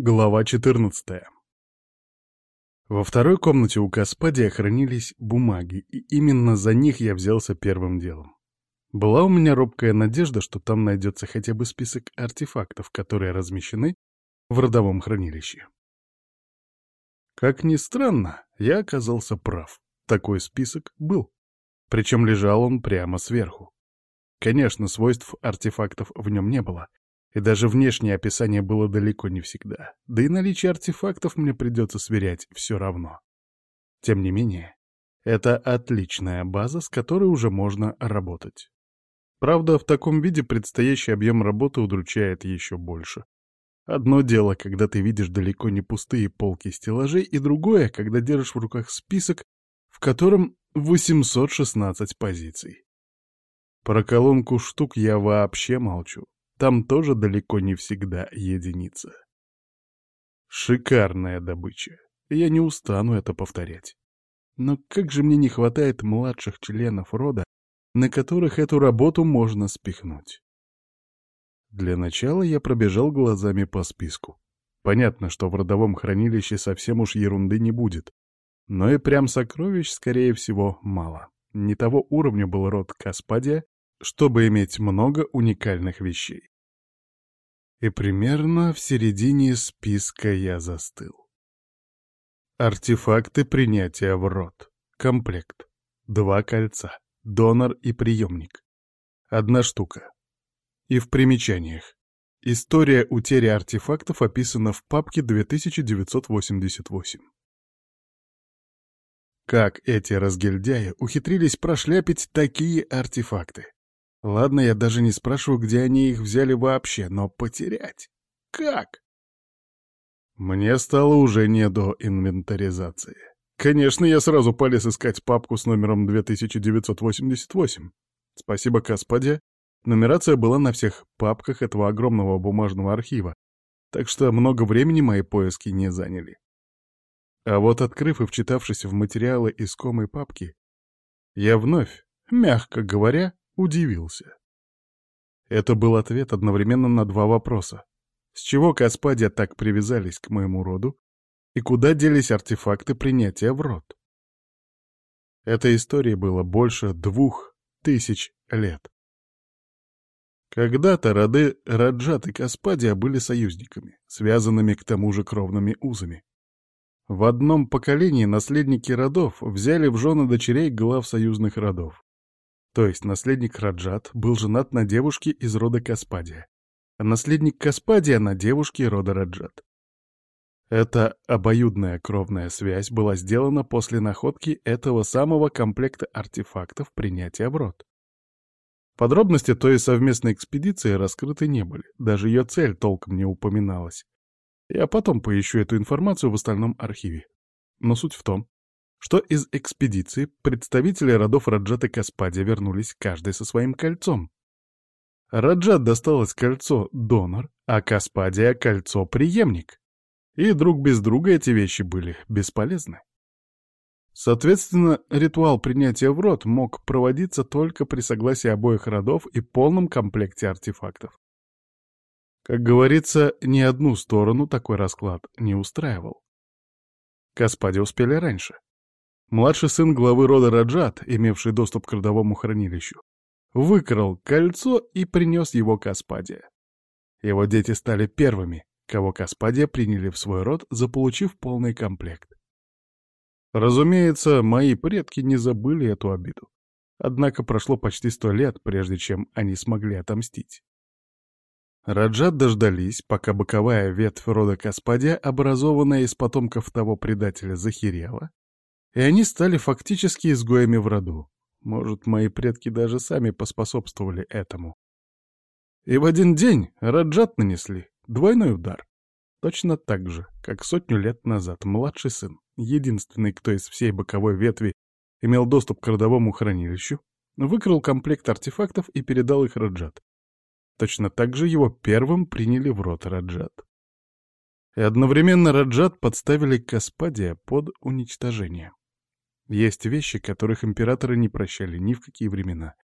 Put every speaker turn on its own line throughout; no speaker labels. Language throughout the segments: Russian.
Глава 14 Во второй комнате у Каспадия хранились бумаги, и именно за них я взялся первым делом. Была у меня робкая надежда, что там найдется хотя бы список артефактов, которые размещены в родовом хранилище. Как ни странно, я оказался прав. Такой список был. Причем лежал он прямо сверху. Конечно, свойств артефактов в нем не было, и даже внешнее описание было далеко не всегда. Да и наличие артефактов мне придется сверять все равно. Тем не менее, это отличная база, с которой уже можно работать. Правда, в таком виде предстоящий объем работы удручает еще больше. Одно дело, когда ты видишь далеко не пустые полки стеллажей, и другое, когда держишь в руках список, в котором 816 позиций. Про колонку штук я вообще молчу. Там тоже далеко не всегда единица. Шикарная добыча. Я не устану это повторять. Но как же мне не хватает младших членов рода, на которых эту работу можно спихнуть. Для начала я пробежал глазами по списку. Понятно, что в родовом хранилище совсем уж ерунды не будет. Но и прям сокровищ, скорее всего, мало. Не того уровня был род Каспадия, чтобы иметь много уникальных вещей. И примерно в середине списка я застыл. Артефакты принятия в рот. Комплект. Два кольца. Донор и приемник. Одна штука. И в примечаниях. История утери артефактов описана в папке 2988. Как эти разгильдяи ухитрились прошляпить такие артефакты? Ладно, я даже не спрашиваю, где они их взяли вообще, но потерять? Как? Мне стало уже не до инвентаризации. Конечно, я сразу полез искать папку с номером 2988. Спасибо Каспаде. Нумерация была на всех папках этого огромного бумажного архива, так что много времени мои поиски не заняли. А вот открыв и вчитавшись в материалы искомой папки, я вновь, мягко говоря, удивился. Это был ответ одновременно на два вопроса. С чего Каспадия так привязались к моему роду, и куда делись артефакты принятия в род? Этой истории было больше двух тысяч лет. Когда-то роды Раджат и Каспадия были союзниками, связанными к тому же кровными узами. В одном поколении наследники родов взяли в жены дочерей глав союзных родов. То есть наследник Раджат был женат на девушке из рода Каспадия, а наследник Каспадия на девушке рода Раджат. Эта обоюдная кровная связь была сделана после находки этого самого комплекта артефактов принятия в рот. Подробности той совместной экспедиции раскрыты не были, даже ее цель толком не упоминалась. Я потом поищу эту информацию в остальном архиве. Но суть в том, что из экспедиции представители родов Раджат и Каспадия вернулись каждый со своим кольцом. Раджат досталось кольцо «донор», а Каспадия — кольцо «преемник». И друг без друга эти вещи были бесполезны. Соответственно, ритуал принятия в рот мог проводиться только при согласии обоих родов и полном комплекте артефактов. Как говорится, ни одну сторону такой расклад не устраивал. Каспаде успели раньше. Младший сын главы рода Раджат, имевший доступ к родовому хранилищу, выкрал кольцо и принес его Каспадия. Его дети стали первыми, кого Каспадия приняли в свой род, заполучив полный комплект. Разумеется, мои предки не забыли эту обиду. Однако прошло почти сто лет, прежде чем они смогли отомстить. Раджат дождались, пока боковая ветвь рода Каспадия, образованная из потомков того предателя, захерела, и они стали фактически изгоями в роду. Может, мои предки даже сами поспособствовали этому. И в один день Раджат нанесли двойной удар. Точно так же, как сотню лет назад младший сын, единственный, кто из всей боковой ветви имел доступ к родовому хранилищу, выкрал комплект артефактов и передал их Раджат. Точно так же его первым приняли в рот Раджат. И одновременно Раджат подставили Каспадия под уничтожение. Есть вещи, которых императоры не прощали ни в какие времена.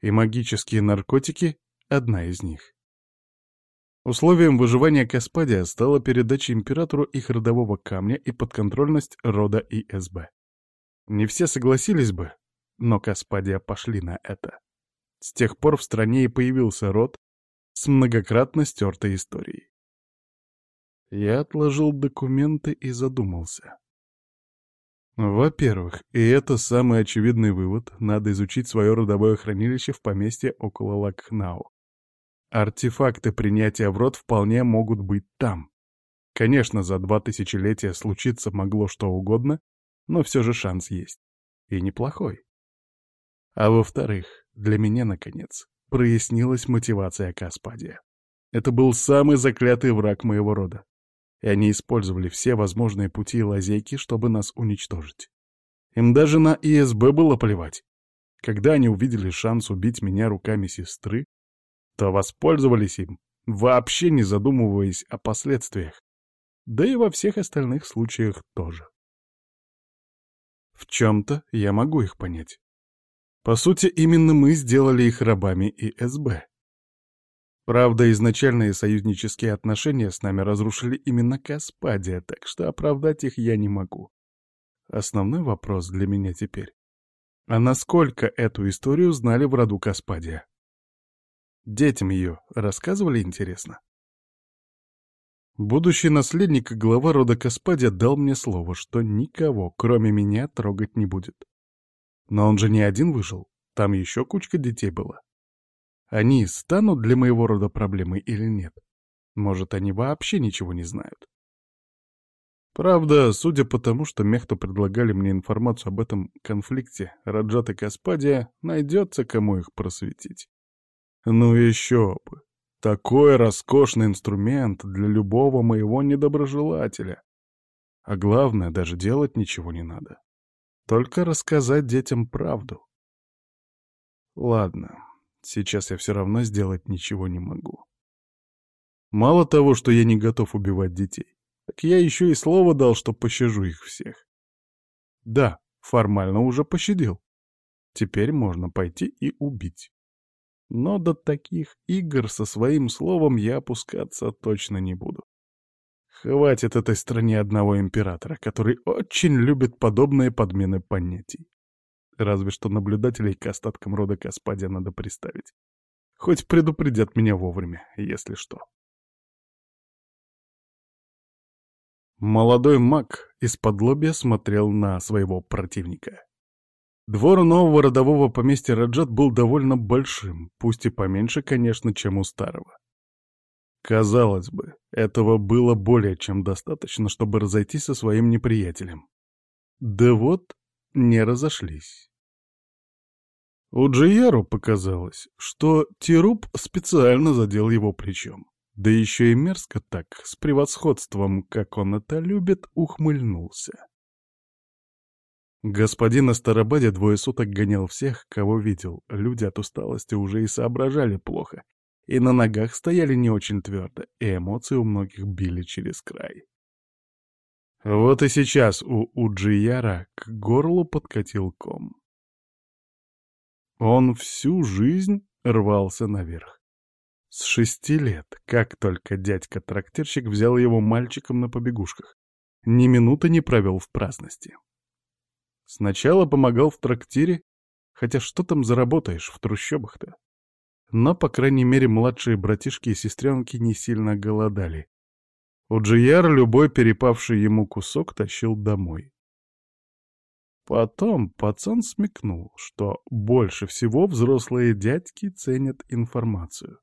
И магические наркотики — одна из них. Условием выживания Каспадия стала передача императору их родового камня и подконтрольность рода ИСБ. Не все согласились бы, но Каспадия пошли на это. С тех пор в стране и появился род с многократно стертой историей. Я отложил документы и задумался. Во-первых, и это самый очевидный вывод, надо изучить свое родовое хранилище в поместье около Лакхнау. Артефакты принятия в рот вполне могут быть там. Конечно, за два тысячелетия случиться могло что угодно, но все же шанс есть. И неплохой. А во-вторых, для меня, наконец, прояснилась мотивация Каспадия. Это был самый заклятый враг моего рода. И они использовали все возможные пути и лазейки, чтобы нас уничтожить. Им даже на ИСБ было плевать. Когда они увидели шанс убить меня руками сестры, то воспользовались им, вообще не задумываясь о последствиях. Да и во всех остальных случаях тоже. В чем-то я могу их понять. По сути, именно мы сделали их рабами и СБ. Правда, изначальные союзнические отношения с нами разрушили именно Каспадия, так что оправдать их я не могу. Основной вопрос для меня теперь. А насколько эту историю знали в роду Каспадия? Детям ее рассказывали, интересно? Будущий наследник и глава рода Каспадия дал мне слово, что никого, кроме меня, трогать не будет. Но он же не один выжил, там еще кучка детей была. Они станут для моего рода проблемой или нет? Может, они вообще ничего не знают? Правда, судя по тому, что Мехту предлагали мне информацию об этом конфликте, Раджат и Каспадия, найдется кому их просветить. Ну еще бы. Такой роскошный инструмент для любого моего недоброжелателя. А главное, даже делать ничего не надо. Только рассказать детям правду. Ладно, сейчас я все равно сделать ничего не могу. Мало того, что я не готов убивать детей, так я еще и слово дал, что пощажу их всех. Да, формально уже пощадил. Теперь можно пойти и убить. Но до таких игр со своим словом я опускаться точно не буду. Хватит этой стране одного императора, который очень любит подобные подмены понятий. Разве что наблюдателей к остаткам рода Каспадия надо приставить. Хоть предупредят меня вовремя, если что. Молодой маг из-под лобья смотрел на своего противника. Двор нового родового поместья Раджат был довольно большим, пусть и поменьше, конечно, чем у старого. Казалось бы, этого было более чем достаточно, чтобы разойтись со своим неприятелем. Да вот, не разошлись. У Джияру показалось, что Тируб специально задел его плечом. Да еще и мерзко так, с превосходством, как он это любит, ухмыльнулся. Господин Астарабаде двое суток гонял всех, кого видел. Люди от усталости уже и соображали плохо. И на ногах стояли не очень твердо, и эмоции у многих били через край. Вот и сейчас у Уджияра к горлу подкатил ком. Он всю жизнь рвался наверх. С шести лет, как только дядька-трактирщик взял его мальчиком на побегушках, ни минуты не провел в праздности. Сначала помогал в трактире, хотя что там заработаешь в трущобах-то? Но, по крайней мере, младшие братишки и сестренки не сильно голодали. У Джияр любой перепавший ему кусок тащил домой. Потом пацан смекнул, что больше всего взрослые дядьки ценят информацию.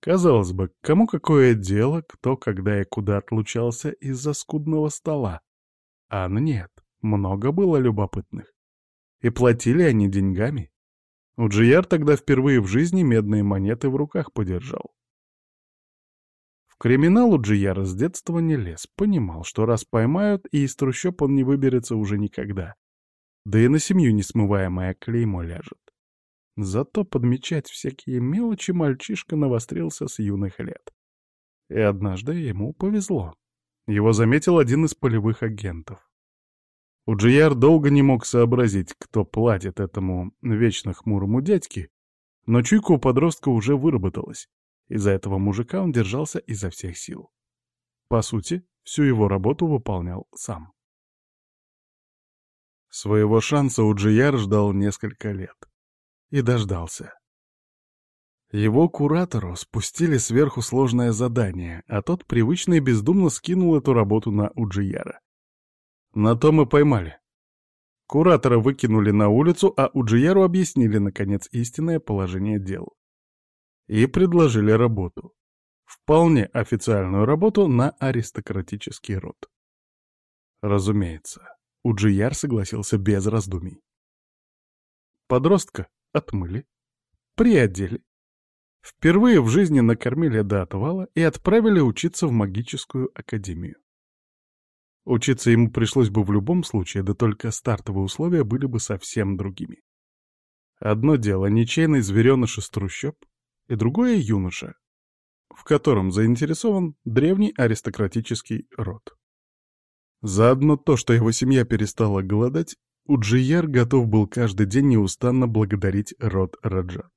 Казалось бы, кому какое дело, кто когда и куда отлучался из-за скудного стола? А нет. Много было любопытных. И платили они деньгами. Уджияр тогда впервые в жизни медные монеты в руках подержал. В криминал Уджияр с детства не лез, понимал, что раз поймают, и из трущоб он не выберется уже никогда. Да и на семью несмываемое клеймо ляжет. Зато подмечать всякие мелочи мальчишка навострился с юных лет. И однажды ему повезло. Его заметил один из полевых агентов. Уджияр долго не мог сообразить, кто платит этому вечно хмурому дядьке, но чуйка у подростка уже выработалась, Из-за этого мужика он держался изо всех сил. По сути, всю его работу выполнял сам. Своего шанса Уджияр ждал несколько лет. И дождался. Его куратору спустили сверху сложное задание, а тот привычно и бездумно скинул эту работу на Уджияра. На то мы поймали. Куратора выкинули на улицу, а Уджияру объяснили, наконец, истинное положение дел. И предложили работу. Вполне официальную работу на аристократический род. Разумеется, Уджияр согласился без раздумий. Подростка отмыли, приодели, Впервые в жизни накормили до отвала и отправили учиться в магическую академию. Учиться ему пришлось бы в любом случае, да только стартовые условия были бы совсем другими. Одно дело — ничейный звереныш из трущоб, и другое — юноша, в котором заинтересован древний аристократический род. Заодно то, что его семья перестала голодать, Уджияр готов был каждый день неустанно благодарить род Раджат.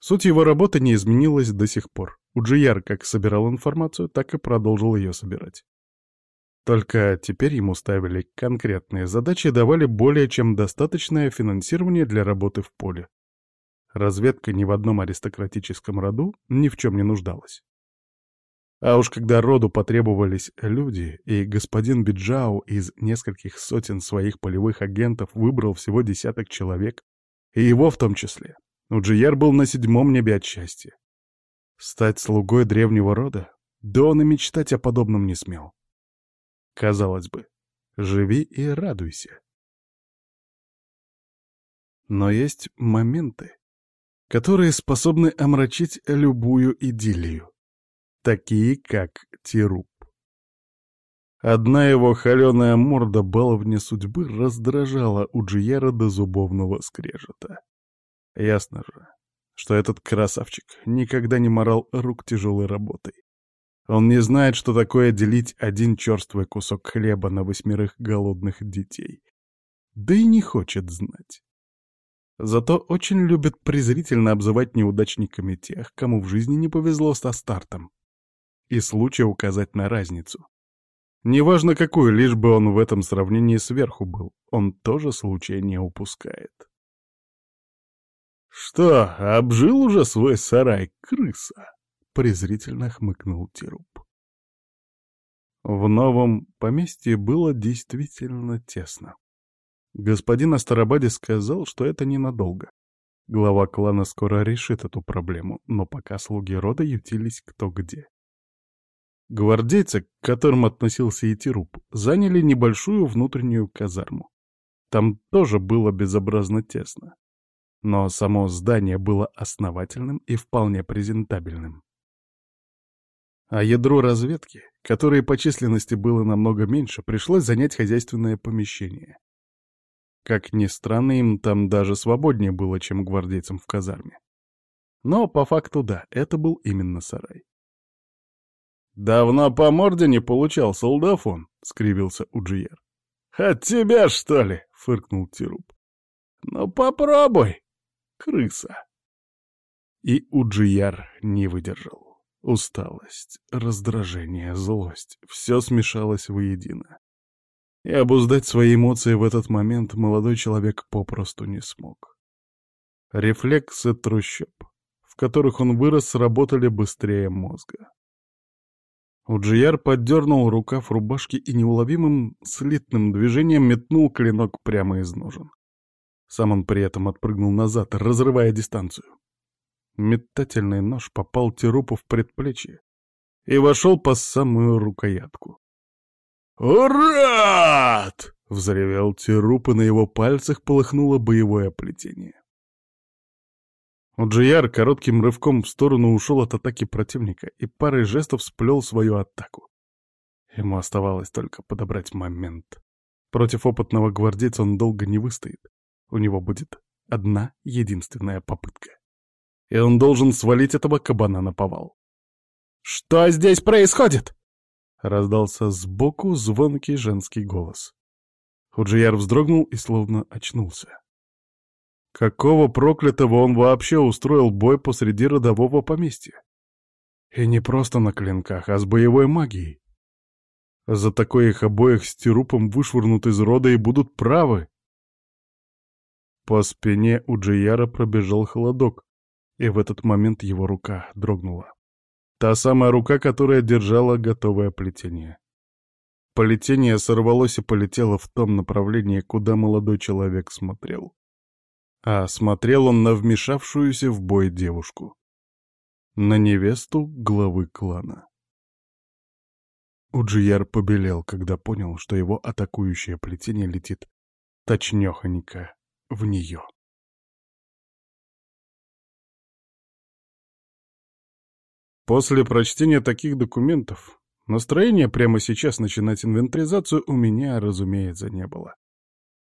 Суть его работы не изменилась до сих пор. Уджияр как собирал информацию, так и продолжил ее собирать. Только теперь ему ставили конкретные задачи и давали более чем достаточное финансирование для работы в поле. Разведка ни в одном аристократическом роду ни в чем не нуждалась. А уж когда роду потребовались люди, и господин Биджау из нескольких сотен своих полевых агентов выбрал всего десяток человек, и его в том числе, Уджияр был на седьмом небе от счастья. Стать слугой древнего рода? Да он и мечтать о подобном не смел. Казалось бы, живи и радуйся. Но есть моменты, которые способны омрачить любую идиллию, такие как Тируп. Одна его холеная морда баловня судьбы раздражала Уджияра до зубовного скрежета. Ясно же, что этот красавчик никогда не морал рук тяжелой работой. Он не знает, что такое делить один черствый кусок хлеба на восьмерых голодных детей. Да и не хочет знать. Зато очень любит презрительно обзывать неудачниками тех, кому в жизни не повезло со стартом. И случай указать на разницу. Неважно какую, лишь бы он в этом сравнении сверху был, он тоже случая не упускает. «Что, обжил уже свой сарай крыса?» — презрительно хмыкнул Тируб. В новом поместье было действительно тесно. Господин Астарабаде сказал, что это ненадолго. Глава клана скоро решит эту проблему, но пока слуги рода ютились кто где. Гвардейцы, к которым относился и заняли небольшую внутреннюю казарму. Там тоже было безобразно тесно но само здание было основательным и вполне презентабельным. А ядру разведки, которое по численности было намного меньше, пришлось занять хозяйственное помещение. Как ни странно, им там даже свободнее было, чем гвардейцам в казарме. Но по факту да, это был именно сарай. «Давно по морде не получал, солдафон», — скривился Уджиер. «От тебя, что ли?» — фыркнул Тируб. «Ну попробуй!» крыса. И Уджияр не выдержал. Усталость, раздражение, злость — все смешалось воедино. И обуздать свои эмоции в этот момент молодой человек попросту не смог. Рефлексы трущоб, в которых он вырос, сработали быстрее мозга. Уджияр поддернул рукав рубашки и неуловимым слитным движением метнул клинок прямо из ножен. Сам он при этом отпрыгнул назад, разрывая дистанцию. Метательный нож попал Тирупу в предплечье и вошел по самую рукоятку. «Урат!» — взревел Тируп, и на его пальцах полыхнуло боевое плетение. Уджияр коротким рывком в сторону ушел от атаки противника и парой жестов сплел свою атаку. Ему оставалось только подобрать момент. Против опытного гвардейца он долго не выстоит. У него будет одна единственная попытка. И он должен свалить этого кабана на повал. «Что здесь происходит?» Раздался сбоку звонкий женский голос. Худжияр вздрогнул и словно очнулся. Какого проклятого он вообще устроил бой посреди родового поместья? И не просто на клинках, а с боевой магией. За такое их обоих с Тирупом вышвырнут из рода и будут правы. По спине у Джияра пробежал холодок, и в этот момент его рука дрогнула. Та самая рука, которая держала готовое плетение. Плетение сорвалось и полетело в том направлении, куда молодой человек смотрел. А смотрел он на вмешавшуюся в бой девушку. На невесту главы клана. Уджияр побелел, когда понял, что его атакующее плетение летит точнёхонько в нее. После прочтения таких документов настроения прямо сейчас начинать инвентаризацию у меня, разумеется, не было.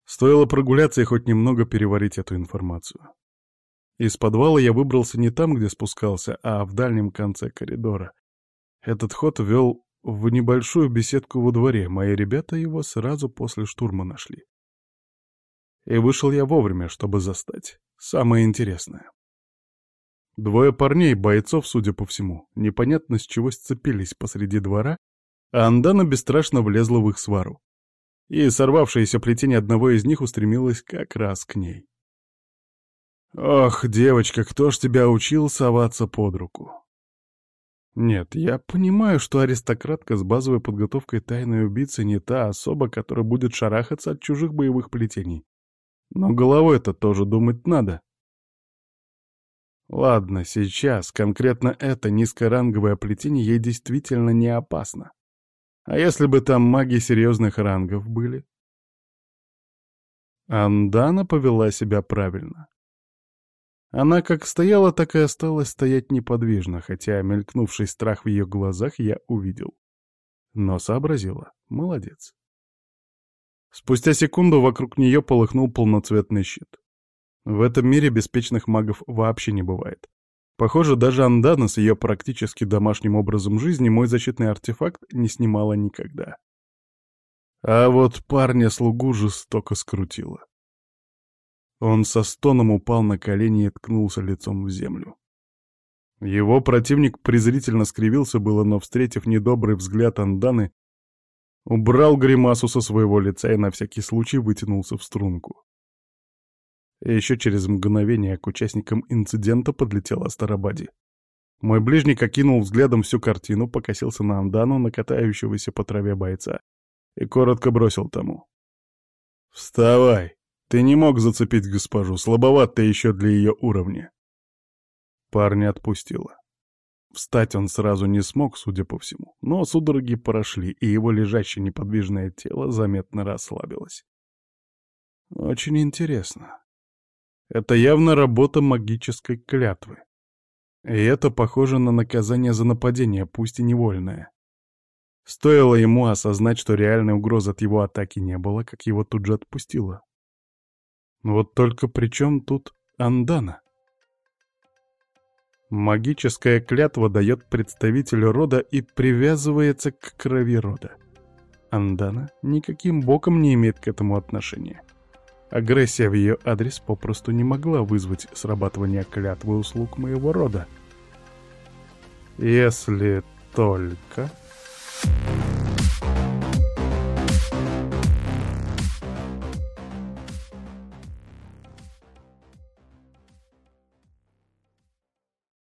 Стоило прогуляться и хоть немного переварить эту информацию. Из подвала я выбрался не там, где спускался, а в дальнем конце коридора. Этот ход вел в небольшую беседку во дворе, мои ребята его сразу после штурма нашли. И вышел я вовремя, чтобы застать. Самое интересное. Двое парней, бойцов, судя по всему, непонятно с чего сцепились посреди двора, а Андана бесстрашно влезла в их свару. И сорвавшееся плетение одного из них устремилось как раз к ней. «Ох, девочка, кто ж тебя учил соваться под руку?» Нет, я понимаю, что аристократка с базовой подготовкой тайной убийцы не та особа, которая будет шарахаться от чужих боевых плетений. Но головой-то тоже думать надо. Ладно, сейчас конкретно это низкоранговое плетение ей действительно не опасно. А если бы там маги серьезных рангов были? Андана повела себя правильно. Она как стояла, так и осталась стоять неподвижно, хотя мелькнувший страх в ее глазах я увидел. Но сообразила. Молодец. Спустя секунду вокруг нее полыхнул полноцветный щит. В этом мире беспечных магов вообще не бывает. Похоже, даже Андана с ее практически домашним образом жизни мой защитный артефакт не снимала никогда. А вот парня-слугу жестоко скрутило. Он со стоном упал на колени и ткнулся лицом в землю. Его противник презрительно скривился было, но, встретив недобрый взгляд Анданы, убрал гримасу со своего лица и на всякий случай вытянулся в струнку. Еще через мгновение к участникам инцидента подлетел Астарабади. Мой ближник окинул взглядом всю картину, покосился на Андану, на катающегося по траве бойца, и коротко бросил тому. «Вставай!» Ты не мог зацепить госпожу, слабоват ты еще для ее уровня. Парня отпустила. Встать он сразу не смог, судя по всему, но судороги прошли, и его лежащее неподвижное тело заметно расслабилось. Очень интересно. Это явно работа магической клятвы. И это похоже на наказание за нападение, пусть и невольное. Стоило ему осознать, что реальной угрозы от его атаки не было, как его тут же отпустило. Вот только при чем тут Андана? Магическая клятва дает представителю рода и привязывается к крови рода. Андана никаким боком не имеет к этому отношения. Агрессия в ее адрес попросту не могла вызвать срабатывание клятвы услуг моего рода. Если только...